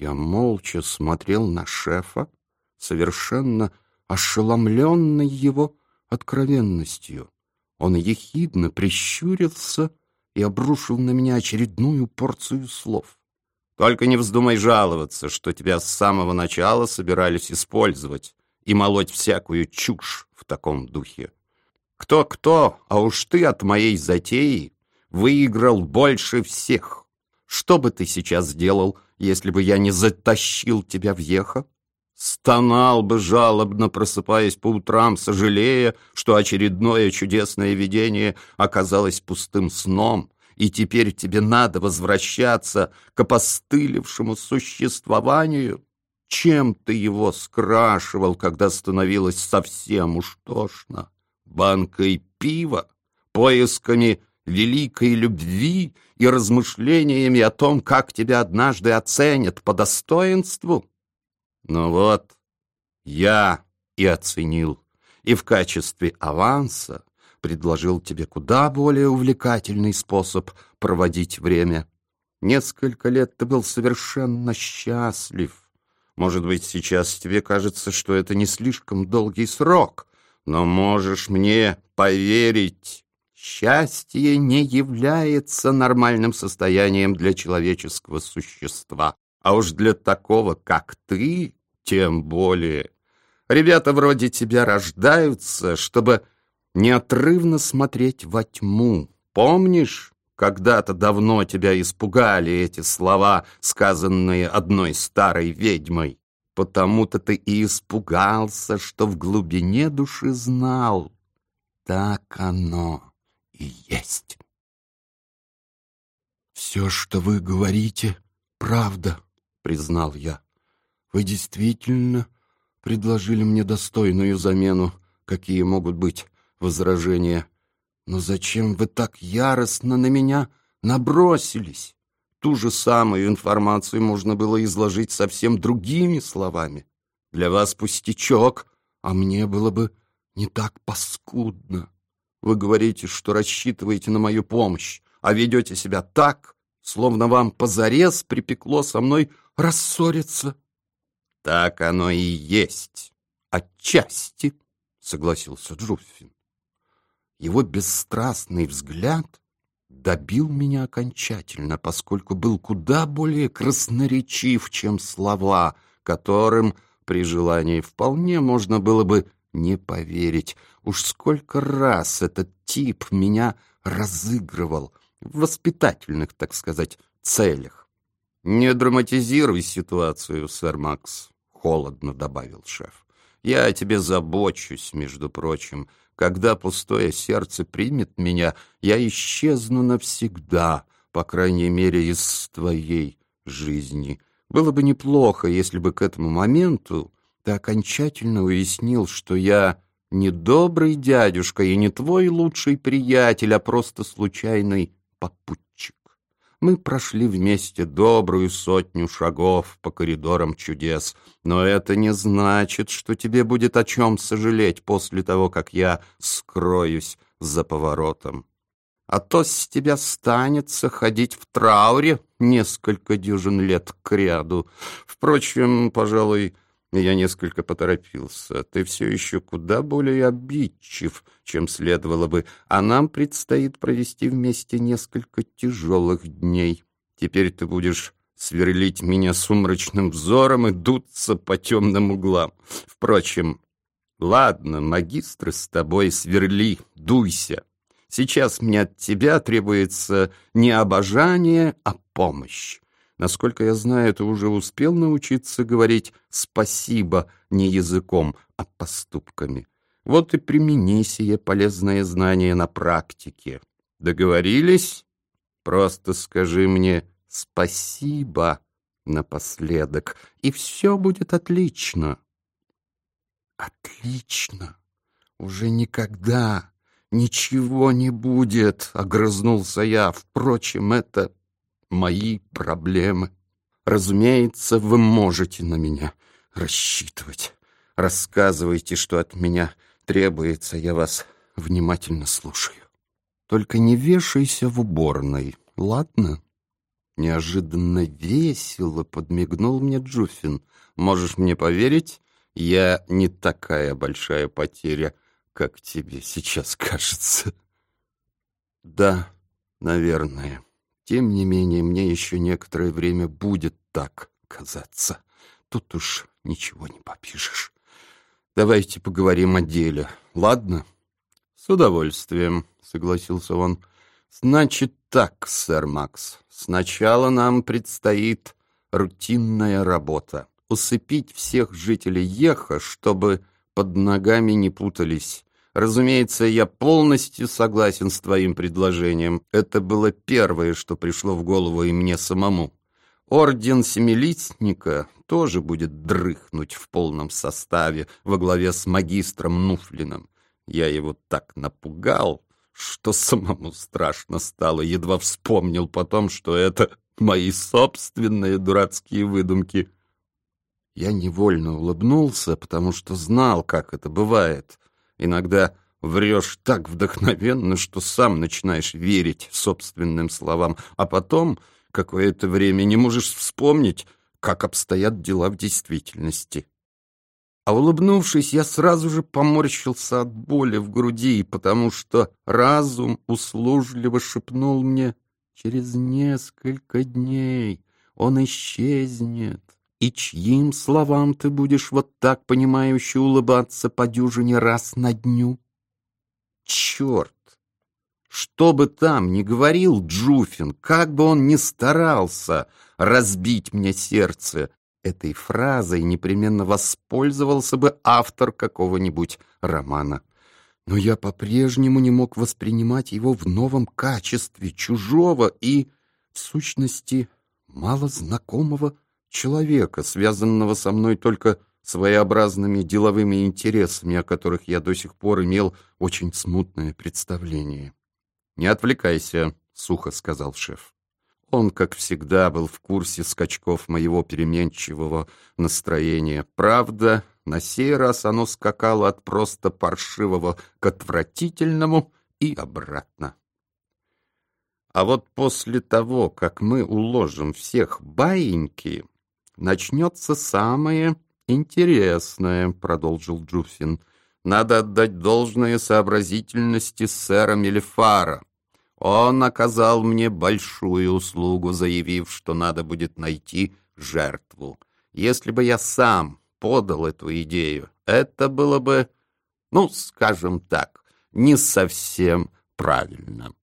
Я молча смотрел на шефа, совершенно ошеломленный его откровенностью. Он ехидно прищурился и обрушил на меня очередную порцию слов. «Только не вздумай жаловаться, что тебя с самого начала собирались использовать и молоть всякую чушь в таком духе. Кто-кто, а уж ты от моей затеи выиграл больше всех. Что бы ты сейчас сделал, если бы я не затащил тебя в ехо? Стонал бы жалобно, просыпаясь по утрам, сожалея, что очередное чудесное видение оказалось пустым сном, и теперь тебе надо возвращаться к опостылевшему существованию? Чем ты его скрашивал, когда становилось совсем уж тошно? Банкой пива? Поисками великой любви и размышлениями о том, как тебя однажды оценят по достоинству? Ну вот, я и оценил, и в качестве аванса предложил тебе куда более увлекательный способ проводить время. Несколько лет ты был совершенно счастлив. Может быть, сейчас тебе кажется, что это не слишком долгий срок, но можешь мне поверить, счастье не является нормальным состоянием для человеческого существа. А уж для такого, как ты, тем более. Ребята вроде тебя рождаются, чтобы неотрывно смотреть во тьму. Помнишь, когда-то давно тебя испугали эти слова, сказанные одной старой ведьмой? Потому-то ты и испугался, что в глубине души знал. Так оно и есть. «Все, что вы говорите, правда», — признал я. «Вы действительно предложили мне достойную замену, какие могут быть возражения. Но зачем вы так яростно на меня набросились? Ту же самую информацию можно было изложить совсем другими словами. Для вас пустячок, а мне было бы не так паскудно. Вы говорите, что рассчитываете на мою помощь, а ведете себя так, словно вам позарез припекло со мной рассориться. — Так оно и есть. Отчасти, — согласился Джуффин. Его бесстрастный взгляд добил меня окончательно, поскольку был куда более красноречив, чем слова, которым при желании вполне можно было бы не поверить. Уж сколько раз этот тип меня разыгрывал в воспитательных, так сказать, целях. «Не драматизируй ситуацию, сэр Макс», — холодно добавил шеф. «Я о тебе забочусь, между прочим. Когда пустое сердце примет меня, я исчезну навсегда, по крайней мере, из твоей жизни. Было бы неплохо, если бы к этому моменту ты окончательно уяснил, что я не добрый дядюшка и не твой лучший приятель, а просто случайный попутчик. Мы прошли вместе добрую сотню шагов по коридорам чудес, но это не значит, что тебе будет о чем сожалеть после того, как я скроюсь за поворотом. А то с тебя станется ходить в трауре несколько дюжин лет к ряду. Впрочем, пожалуй, я несколько поторопился. Ты все еще куда более обидчив, чем следовало бы, а нам предстоит провести вместе несколько тяжелых дней. Теперь ты будешь сверлить меня сумрачным взором и дуться по темным углам. Впрочем, ладно, магистры с тобой сверли, дуйся. Сейчас мне от тебя требуется не обожание, а помощь. Насколько я знаю, ты уже успел научиться говорить «спасибо» не языком, а поступками. Вот и примени сие полезное знание на практике. Договорились? Просто скажи мне «спасибо» напоследок, и все будет отлично. Отлично. Уже никогда ничего не будет, — огрызнулся я. Впрочем, это мои проблемы. Разумеется, вы можете на меня рассчитывать. Рассказывайте, что от меня требуется, я вас внимательно слушаю. Только не вешайся в уборной, ладно? Неожиданно весело подмигнул мне Джуфин. Можешь мне поверить, я не такая большая потеря, как тебе сейчас кажется. Да, наверное. Тем не менее, мне еще некоторое время будет так казаться. Тут уж ничего не попишешь. Давайте поговорим о деле, ладно? С удовольствием, согласился он. Значит так, сэр Макс, сначала нам предстоит рутинная работа. Усыпить всех жителей Еха, чтобы под ногами не путались. Разумеется, я полностью согласен с твоим предложением. Это было первое, что пришло в голову и мне самому. Орден Семилистника тоже будет дрыхнуть в полном составе во главе с магистром Нуфлиным. Я его так напугал, что самому страшно стало. Едва вспомнил потом, что это мои собственные дурацкие выдумки. Я невольно улыбнулся, потому что знал, как это бывает. Иногда врешь так вдохновенно, что сам начинаешь верить собственным словам, а потом какое-то время не можешь вспомнить, как обстоят дела в действительности. А улыбнувшись, я сразу же поморщился от боли в груди, потому что разум услужливо шепнул мне «Через несколько дней он исчезнет». И чьим словам ты будешь вот так понимающе улыбаться по дюжине раз на дню? Черт! Что бы там ни говорил Джуфин, как бы он ни старался разбить мне сердце, этой фразой непременно воспользовался бы автор какого-нибудь романа. Но я по-прежнему не мог воспринимать его в новом качестве, чужого и, в сущности, мало знакомого человека, связанного со мной только своеобразными деловыми интересами, о которых я до сих пор имел очень смутное представление. «Не отвлекайся», — сухо сказал шеф. Он, как всегда, был в курсе скачков моего переменчивого настроения. Правда, на сей раз оно скакало от просто паршивого к отвратительному и обратно. А вот после того, как мы уложим всех баиньки, начнется самое интересное, — продолжил Джуфин. Надо отдать должное сообразительности сэра Мелефара. Он оказал мне большую услугу, заявив, что надо будет найти жертву. Если бы я сам подал эту идею, это было бы, ну, скажем так, не совсем правильно.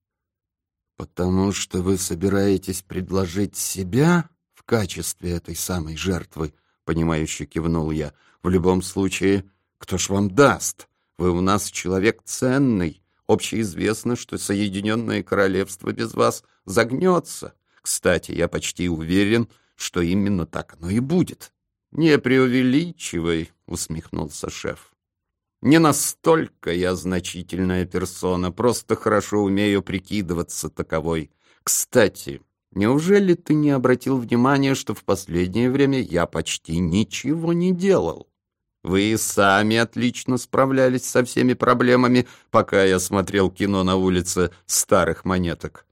«Потому что вы собираетесь предложить себя?» Качестве этой самой жертвы, — понимающе кивнул я. В любом случае, кто ж вам даст? Вы у нас человек ценный. Общеизвестно, что Соединенное Королевство без вас загнется. Кстати, я почти уверен, что именно так оно и будет. Не преувеличивай, — усмехнулся шеф. Не настолько я значительная персона, просто хорошо умею прикидываться таковой. Кстати, Неужели ты не обратил внимания, что в последнее время я почти ничего не делал? Вы сами отлично справлялись со всеми проблемами, пока я смотрел кино на улице старых монеток.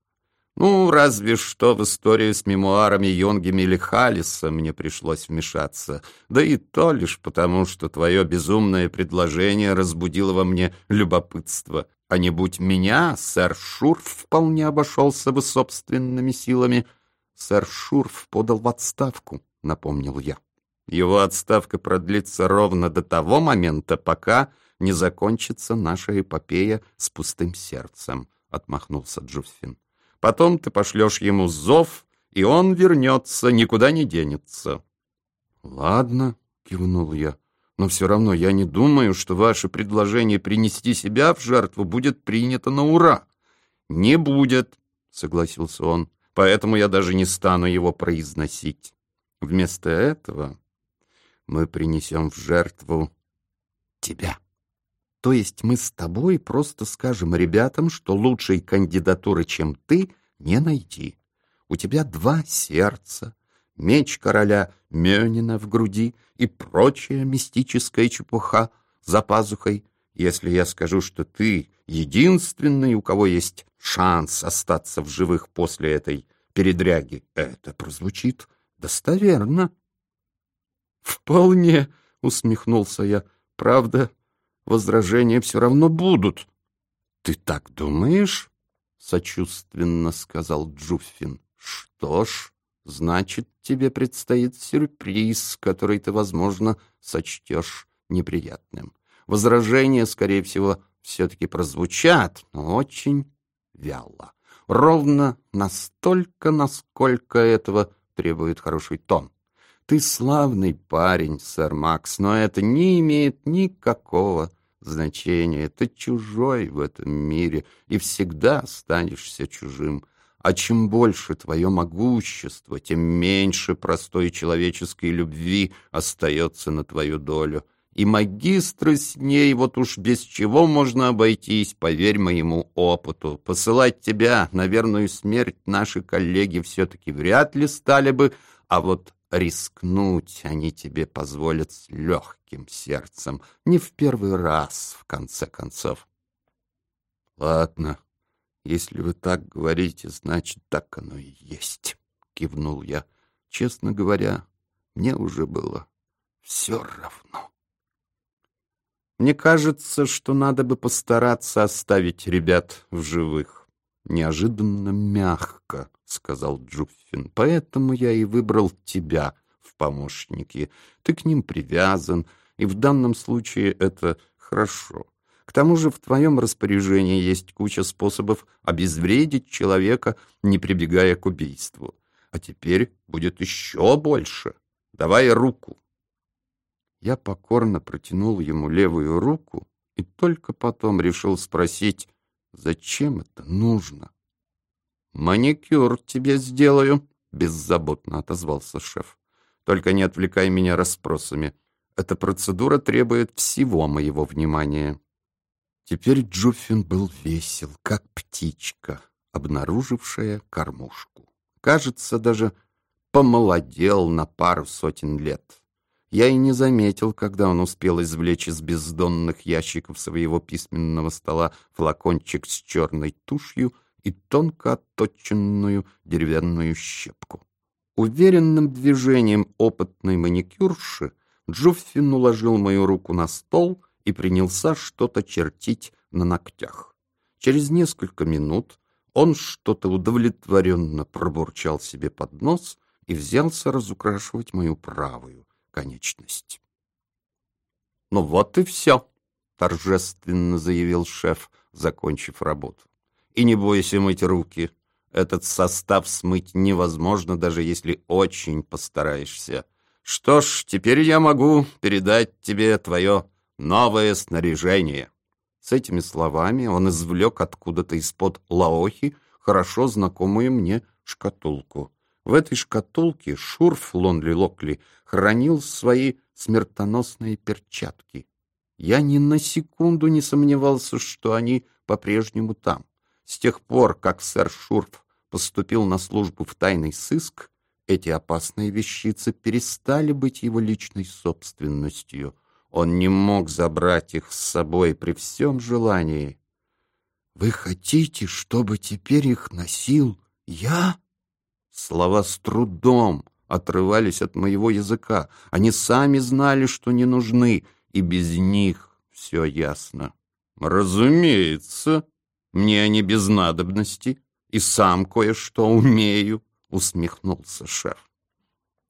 Ну, разве что в историю с мемуарами Йонги Мелихалиса мне пришлось вмешаться. Да и то лишь потому, что твое безумное предложение разбудило во мне любопытство. А не будь меня, сэр Шурф вполне обошелся бы собственными силами. Сэр Шурф подал в отставку, напомнил я. Его отставка продлится ровно до того момента, пока не закончится наша эпопея с пустым сердцем, отмахнулся Джуффин. Потом ты пошлешь ему зов, и он вернется, никуда не денется. Ладно, кивнул я но все равно я не думаю, что ваше предложение принести себя в жертву будет принято на ура. Не будет, согласился он, поэтому я даже не стану его произносить. Вместо этого мы принесем в жертву тебя. То есть мы с тобой просто скажем ребятам, что лучшей кандидатуры, чем ты, не найти. У тебя два сердца, меч короля Мёнина в груди и прочая мистическая чепуха за пазухой, если я скажу, что ты единственный, у кого есть шанс остаться в живых после этой передряги. Это прозвучит достоверно. «Вполне», — усмехнулся я. «Правда, возражения все равно будут». «Ты так думаешь?» — сочувственно сказал Джуффин. «Что ж, значит, тебе предстоит сюрприз, который ты, возможно, сочтешь неприятным. Возражения, скорее всего, все-таки прозвучат, но очень вяло. Ровно настолько, насколько этого требует хороший тон. Ты славный парень, сэр Макс, но это не имеет никакого значения. Ты чужой в этом мире и всегда останешься чужим. А чем больше твое могущество, тем меньше простой человеческой любви остается на твою долю. И магистры с ней вот уж без чего можно обойтись, поверь моему опыту. Посылать тебя на верную смерть наши коллеги все-таки вряд ли стали бы, а вот рискнуть они тебе позволят с легким сердцем, не в первый раз, в конце концов. Ладно, если вы так говорите, значит, так оно и есть, кивнул я. Честно говоря, мне уже было все равно. Мне кажется, что надо бы постараться оставить ребят в живых. Неожиданно мягко, — сказал Джуффин. «Поэтому я и выбрал тебя в помощники. Ты к ним привязан, и в данном случае это хорошо. К тому же в твоем распоряжении есть куча способов обезвредить человека, не прибегая к убийству. А теперь будет еще больше. Давай руку». Я покорно протянул ему левую руку и только потом решил спросить, зачем это нужно. «Маникюр тебе сделаю», — беззаботно отозвался шеф. «Только не отвлекай меня расспросами. Эта процедура требует всего моего внимания». Теперь Джуффин был весел, как птичка, обнаружившая кормушку. Кажется, даже помолодел на пару сотен лет. Я и не заметил, когда он успел извлечь из бездонных ящиков своего письменного стола флакончик с черной тушью — и тонко отточенную деревянную щепку. Уверенным движением опытной маникюрши Джуффин уложил мою руку на стол и принялся что-то чертить на ногтях. Через несколько минут он что-то удовлетворенно пробурчал себе под нос и взялся разукрашивать мою правую конечность. «Ну вот и все», — торжественно заявил шеф, закончив работу. И не бойся мыть руки. Этот состав смыть невозможно, даже если очень постараешься. Что ж, теперь я могу передать тебе твое новое снаряжение». С этими словами он извлек откуда-то из-под лаохи хорошо знакомую мне шкатулку. В этой шкатулке Шурф Лонли Локли хранил свои смертоносные перчатки. Я ни на секунду не сомневался, что они по-прежнему там. С тех пор, как сэр Шурф поступил на службу в тайный сыск, эти опасные вещицы перестали быть его личной собственностью. Он не мог забрать их с собой при всем желании. «Вы хотите, чтобы теперь их носил я?» Слова с трудом отрывались от моего языка. Они сами знали, что не нужны, и без них все ясно. «Разумеется», мне они без надобности, и сам кое-что умею, — усмехнулся шеф.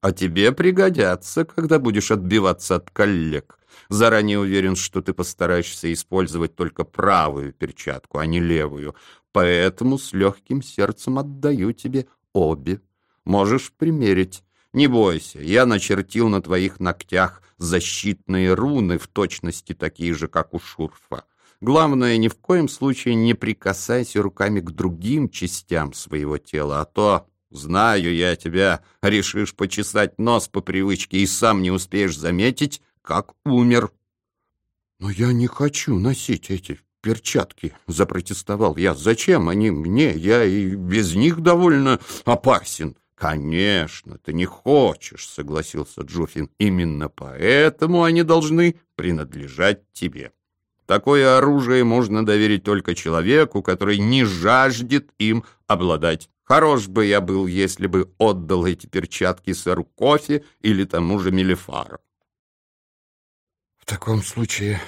А тебе пригодятся, когда будешь отбиваться от коллег. Заранее уверен, что ты постараешься использовать только правую перчатку, а не левую, поэтому с легким сердцем отдаю тебе обе. Можешь примерить. Не бойся, я начертил на твоих ногтях защитные руны в точности такие же, как у Шурфа. Главное, ни в коем случае не прикасайся руками к другим частям своего тела, а то, знаю я тебя, решишь почесать нос по привычке и сам не успеешь заметить, как умер. Но я не хочу носить эти перчатки, запротестовал я. Зачем они мне? Я и без них довольно опасен. «Конечно, ты не хочешь», — согласился Джуфин. «Именно поэтому они должны принадлежать тебе». Такое оружие можно доверить только человеку, который не жаждет им обладать. Хорош бы я был, если бы отдал эти перчатки сэру Кофе или тому же Мелефару. В таком случае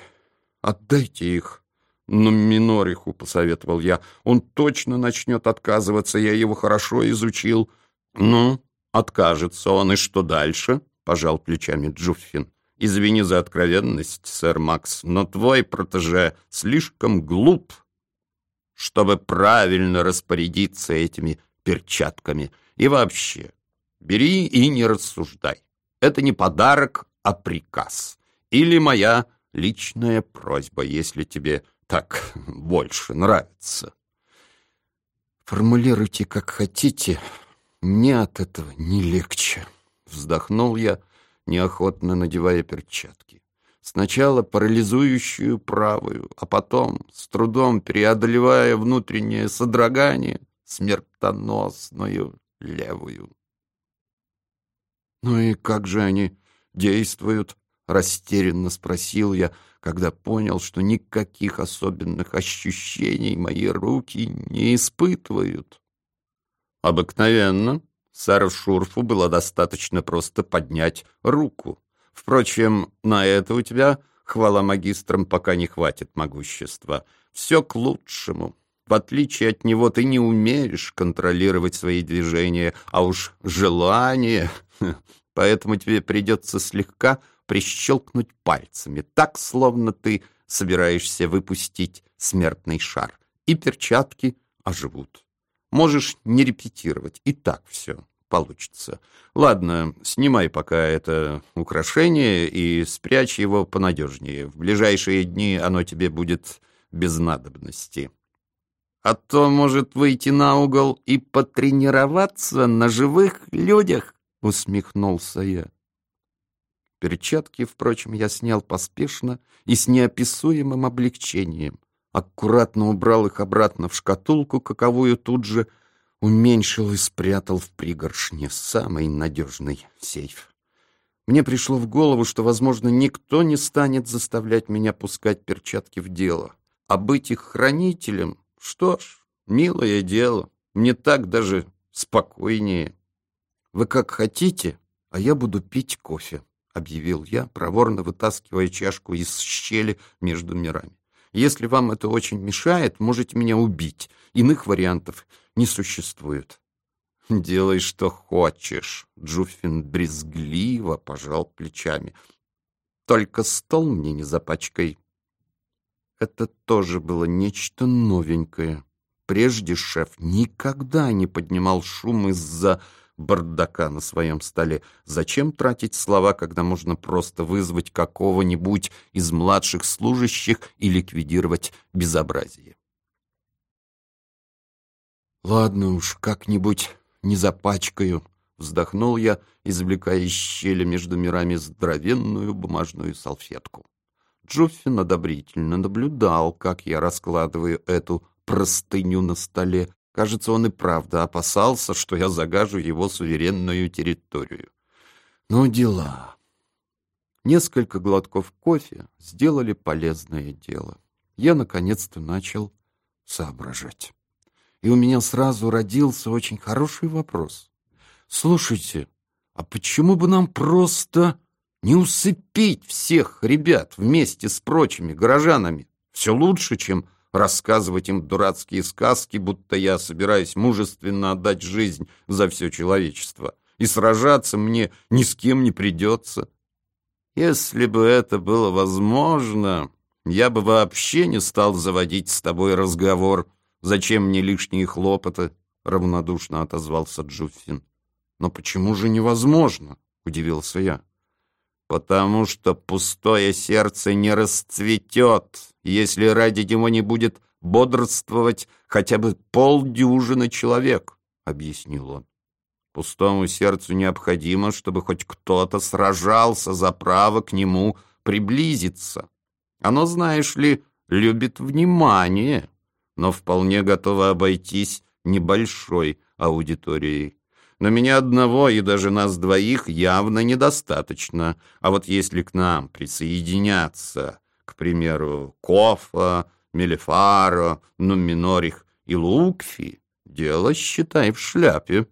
отдайте их. Но Минориху, посоветовал я, он точно начнет отказываться, я его хорошо изучил. Ну, откажется он, и что дальше? Пожал плечами Джуффин. Извини за откровенность, сэр Макс, но твой протеже слишком глуп, чтобы правильно распорядиться этими перчатками. И вообще, бери и не рассуждай. Это не подарок, а приказ. Или моя личная просьба, если тебе так больше нравится. Формулируйте, как хотите. Мне от этого не легче. Вздохнул я, неохотно надевая перчатки. Сначала парализующую правую, а потом, с трудом преодолевая внутреннее содрогание, смертоносную левую. «Ну и как же они действуют?» — растерянно спросил я, когда понял, что никаких особенных ощущений мои руки не испытывают. «Обыкновенно», Сэру Шурфу было достаточно просто поднять руку. Впрочем, на это у тебя, хвала магистрам, пока не хватит могущества. Все к лучшему. В отличие от него ты не умеешь контролировать свои движения, а уж желание... Поэтому тебе придется слегка прищелкнуть пальцами, так, словно ты собираешься выпустить смертный шар. И перчатки оживут. Можешь не репетировать, и так все получится. Ладно, снимай пока это украшение и спрячь его понадежнее. В ближайшие дни оно тебе будет без надобности. А то может выйти на угол и потренироваться на живых людях, усмехнулся я. Перчатки, впрочем, я снял поспешно и с неописуемым облегчением. Аккуратно убрал их обратно в шкатулку, каковую тут же уменьшил и спрятал в пригоршне самый надежный сейф. Мне пришло в голову, что, возможно, никто не станет заставлять меня пускать перчатки в дело. А быть их хранителем, что ж, милое дело, мне так даже спокойнее. Вы как хотите, а я буду пить кофе, объявил я, проворно вытаскивая чашку из щели между мирами. Если вам это очень мешает, можете меня убить. Иных вариантов не существует. «Делай, что хочешь», — Джуффин брезгливо пожал плечами. «Только стол мне не запачкай». Это тоже было нечто новенькое. Прежде шеф никогда не поднимал шум из-за бардака на своем столе. Зачем тратить слова, когда можно просто вызвать какого-нибудь из младших служащих и ликвидировать безобразие? «Ладно уж, как-нибудь не запачкаю», — вздохнул я, извлекая из щели между мирами здоровенную бумажную салфетку. Джуффин одобрительно наблюдал, как я раскладываю эту простыню на столе. Кажется, он и правда опасался, что я загажу его суверенную территорию. Но дела. Несколько глотков кофе сделали полезное дело. Я наконец-то начал соображать и у меня сразу родился очень хороший вопрос. Слушайте, а почему бы нам просто не усыпить всех ребят вместе с прочими горожанами? Все лучше, чем рассказывать им дурацкие сказки, будто я собираюсь мужественно отдать жизнь за все человечество. И сражаться мне ни с кем не придется. Если бы это было возможно, я бы вообще не стал заводить с тобой разговор, Зачем мне лишние хлопоты? Равнодушно отозвался Джуффин. Но почему же невозможно? Удивился я. Потому что пустое сердце не расцветет, если ради него не будет бодрствовать хотя бы полдюжины человек, объяснил он. Пустому сердцу необходимо, чтобы хоть кто-то сражался за право к нему приблизиться. Оно, знаешь ли, любит внимание но вполне готова обойтись небольшой аудиторией. Но меня одного и даже нас двоих явно недостаточно. А вот если к нам присоединятся к примеру, Кофа, Мелефаро, Нуминорих и Лукфи, дело, считай, в шляпе.